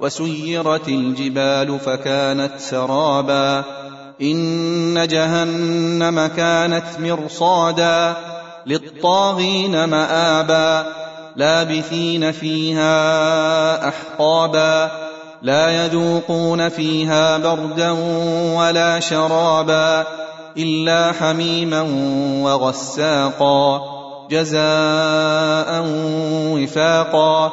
وسيرت الجبال فكانت سرابا. إن جهنم كانت مرصادا للطاغين مآبا. لابثين فيها أحقابا. لا يذوقون فيها بردا ولا شرابا إلا حميما وغساقا. جزاء وفاقا.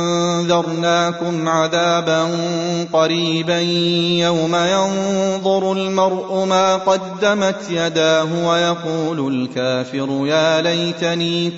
انذرناكم عذابا قريبا يوم ينظر المرء ما قدمت يداه ويقول الكافر يا ليتني